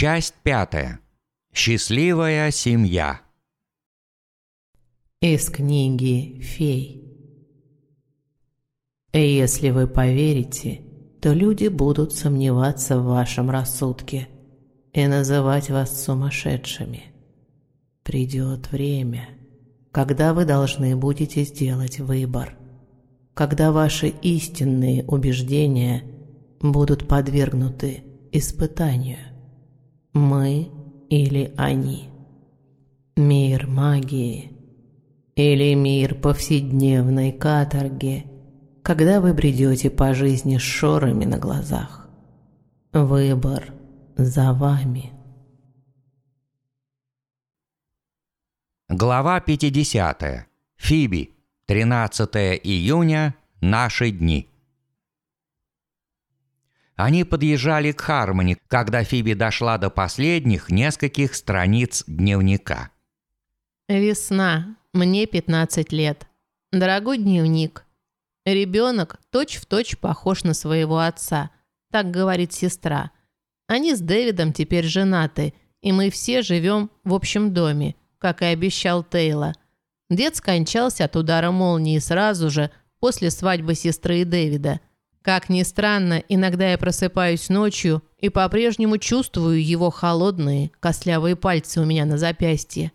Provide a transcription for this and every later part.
Часть пятая. Счастливая семья. Из книги «Фей». Если вы поверите, то люди будут сомневаться в вашем рассудке и называть вас сумасшедшими. Придет время, когда вы должны будете сделать выбор, когда ваши истинные убеждения будут подвергнуты испытанию. Мы или они. Мир магии или мир повседневной каторги, когда вы бредете по жизни с шорами на глазах. Выбор за вами. Глава 50. Фиби. 13 июня. Наши дни. Они подъезжали к Хармони, когда Фиби дошла до последних нескольких страниц дневника. Весна. Мне 15 лет. Дорогой дневник. Ребенок точь-в-точь точь похож на своего отца. Так говорит сестра. Они с Дэвидом теперь женаты, и мы все живем в общем доме, как и обещал Тейла. Дед скончался от удара молнии сразу же после свадьбы сестры и Дэвида – как ни странно, иногда я просыпаюсь ночью и по-прежнему чувствую его холодные, костлявые пальцы у меня на запястье.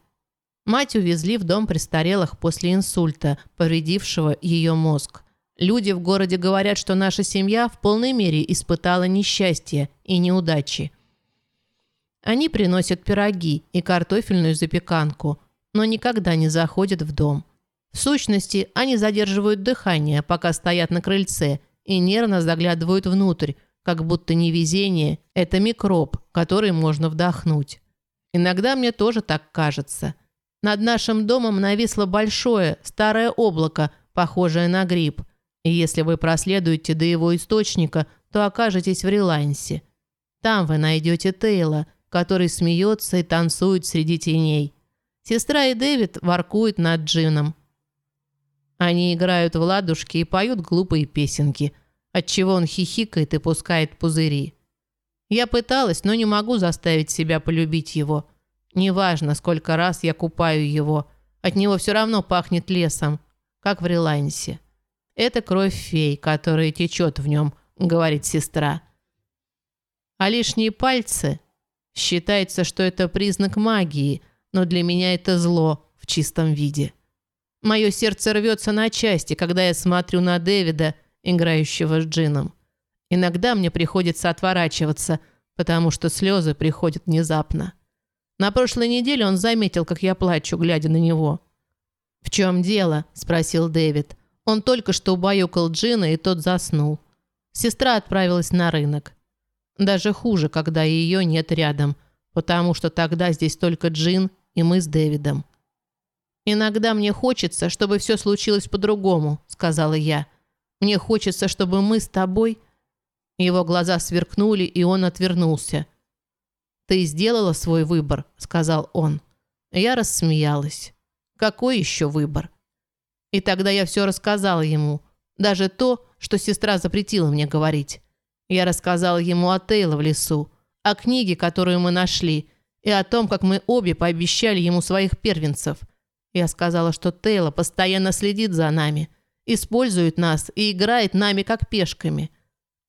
Мать увезли в дом престарелых после инсульта, повредившего ее мозг. Люди в городе говорят, что наша семья в полной мере испытала несчастье и неудачи. Они приносят пироги и картофельную запеканку, но никогда не заходят в дом. В сущности, они задерживают дыхание, пока стоят на крыльце – и нервно заглядывают внутрь, как будто невезение – это микроб, который можно вдохнуть. Иногда мне тоже так кажется. Над нашим домом нависло большое, старое облако, похожее на гриб. И если вы проследуете до его источника, то окажетесь в Релансе. Там вы найдете Тейла, который смеется и танцует среди теней. Сестра и Дэвид воркуют над Джином. Они играют в ладушки и поют глупые песенки, отчего он хихикает и пускает пузыри. Я пыталась, но не могу заставить себя полюбить его. Неважно, сколько раз я купаю его, от него все равно пахнет лесом, как в Релансе. Это кровь фей, которая течет в нем, говорит сестра. А лишние пальцы? Считается, что это признак магии, но для меня это зло в чистом виде. Мое сердце рвется на части, когда я смотрю на Дэвида, играющего с Джином. Иногда мне приходится отворачиваться, потому что слезы приходят внезапно. На прошлой неделе он заметил, как я плачу, глядя на него. «В чем дело?» – спросил Дэвид. Он только что убаюкал Джина, и тот заснул. Сестра отправилась на рынок. Даже хуже, когда ее нет рядом, потому что тогда здесь только Джин и мы с Дэвидом. «Иногда мне хочется, чтобы все случилось по-другому», — сказала я. «Мне хочется, чтобы мы с тобой...» Его глаза сверкнули, и он отвернулся. «Ты сделала свой выбор», — сказал он. Я рассмеялась. «Какой еще выбор?» И тогда я все рассказала ему. Даже то, что сестра запретила мне говорить. Я рассказала ему о Тейло в лесу, о книге, которую мы нашли, и о том, как мы обе пообещали ему своих первенцев — я сказала, что Тейла постоянно следит за нами, использует нас и играет нами как пешками.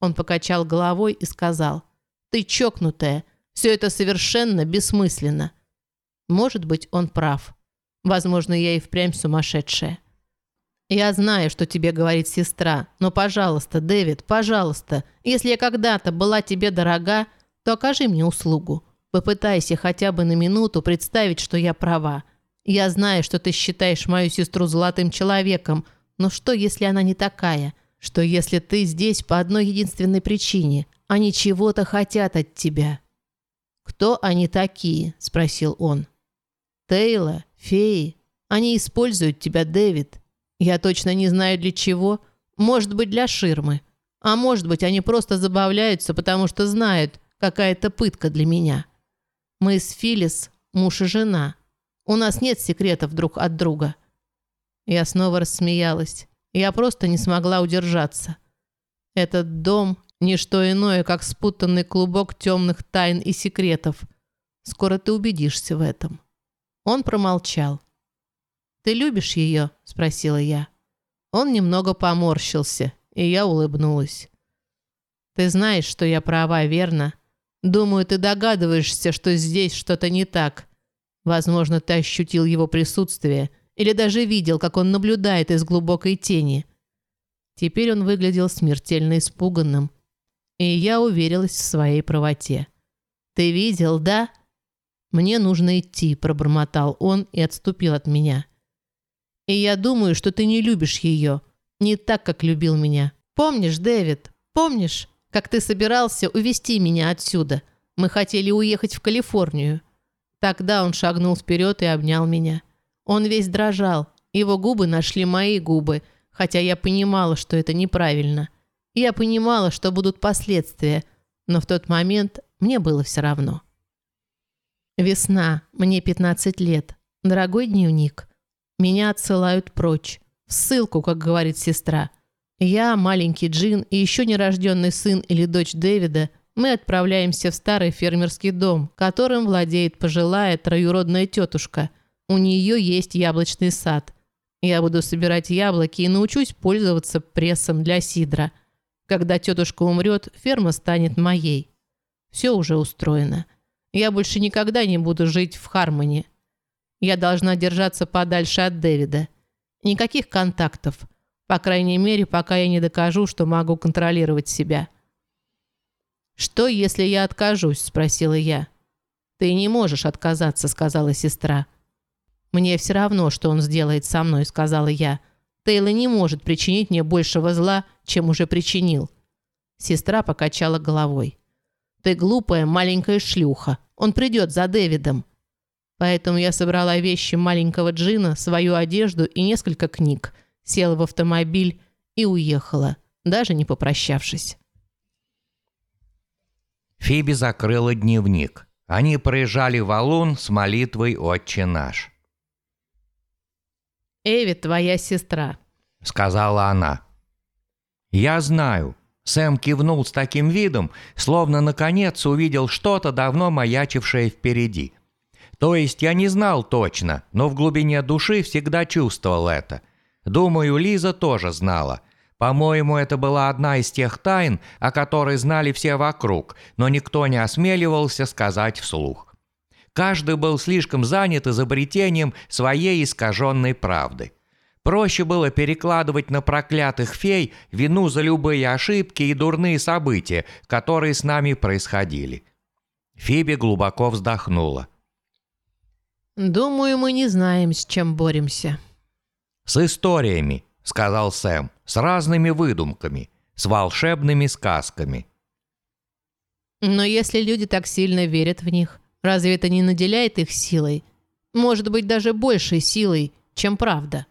Он покачал головой и сказал, «Ты чокнутая, все это совершенно бессмысленно». Может быть, он прав. Возможно, я и впрямь сумасшедшая. «Я знаю, что тебе говорит сестра, но, пожалуйста, Дэвид, пожалуйста, если я когда-то была тебе дорога, то окажи мне услугу. Попытайся хотя бы на минуту представить, что я права. Я знаю, что ты считаешь мою сестру золотым человеком, но что, если она не такая? Что, если ты здесь по одной единственной причине? Они чего-то хотят от тебя». «Кто они такие?» – спросил он. «Тейла, феи. Они используют тебя, Дэвид. Я точно не знаю для чего. Может быть, для ширмы. А может быть, они просто забавляются, потому что знают, какая это пытка для меня. Мы с Филис муж и жена. У нас нет секретов друг от друга». Я снова рассмеялась. Я просто не смогла удержаться. Этот дом Ничто иное, как спутанный клубок темных тайн и секретов. Скоро ты убедишься в этом». Он промолчал. «Ты любишь ее?» – спросила я. Он немного поморщился, и я улыбнулась. «Ты знаешь, что я права, верно? Думаю, ты догадываешься, что здесь что-то не так. Возможно, ты ощутил его присутствие или даже видел, как он наблюдает из глубокой тени». Теперь он выглядел смертельно испуганным, и я уверилась в своей правоте. «Ты видел, да?» «Мне нужно идти», – пробормотал он и отступил от меня. «И я думаю, что ты не любишь ее, не так, как любил меня. Помнишь, Дэвид, помнишь, как ты собирался увезти меня отсюда? Мы хотели уехать в Калифорнию». Тогда он шагнул вперед и обнял меня. Он весь дрожал, его губы нашли мои губы, хотя я понимала, что это неправильно. Я понимала, что будут последствия, но в тот момент мне было все равно. Весна, мне 15 лет. Дорогой дневник. Меня отсылают прочь. В ссылку, как говорит сестра. Я, маленький Джин и еще нерожденный сын или дочь Дэвида, мы отправляемся в старый фермерский дом, которым владеет пожилая троюродная тетушка. У нее есть яблочный сад. Я буду собирать яблоки и научусь пользоваться прессом для сидра – когда тетушка умрет, ферма станет моей. Все уже устроено. Я больше никогда не буду жить в Хармоне. Я должна держаться подальше от Дэвида. Никаких контактов. По крайней мере, пока я не докажу, что могу контролировать себя. «Что, если я откажусь?» – спросила я. «Ты не можешь отказаться», – сказала сестра. «Мне все равно, что он сделает со мной», – сказала я. Тейла не может причинить мне большего зла, чем уже причинил. Сестра покачала головой. Ты глупая маленькая шлюха. Он придет за Дэвидом. Поэтому я собрала вещи маленького Джина, свою одежду и несколько книг, села в автомобиль и уехала, даже не попрощавшись. Фиби закрыла дневник. Они проезжали валун с молитвой «Отче наш». Эви твоя сестра», — сказала она. «Я знаю». Сэм кивнул с таким видом, словно наконец увидел что-то, давно маячившее впереди. То есть я не знал точно, но в глубине души всегда чувствовал это. Думаю, Лиза тоже знала. По-моему, это была одна из тех тайн, о которой знали все вокруг, но никто не осмеливался сказать вслух. Каждый был слишком занят изобретением своей искаженной правды. Проще было перекладывать на проклятых фей вину за любые ошибки и дурные события, которые с нами происходили. Фиби глубоко вздохнула. «Думаю, мы не знаем, с чем боремся». «С историями», — сказал Сэм, — «с разными выдумками, с волшебными сказками». «Но если люди так сильно верят в них, Разве это не наделяет их силой? Может быть, даже большей силой, чем правда?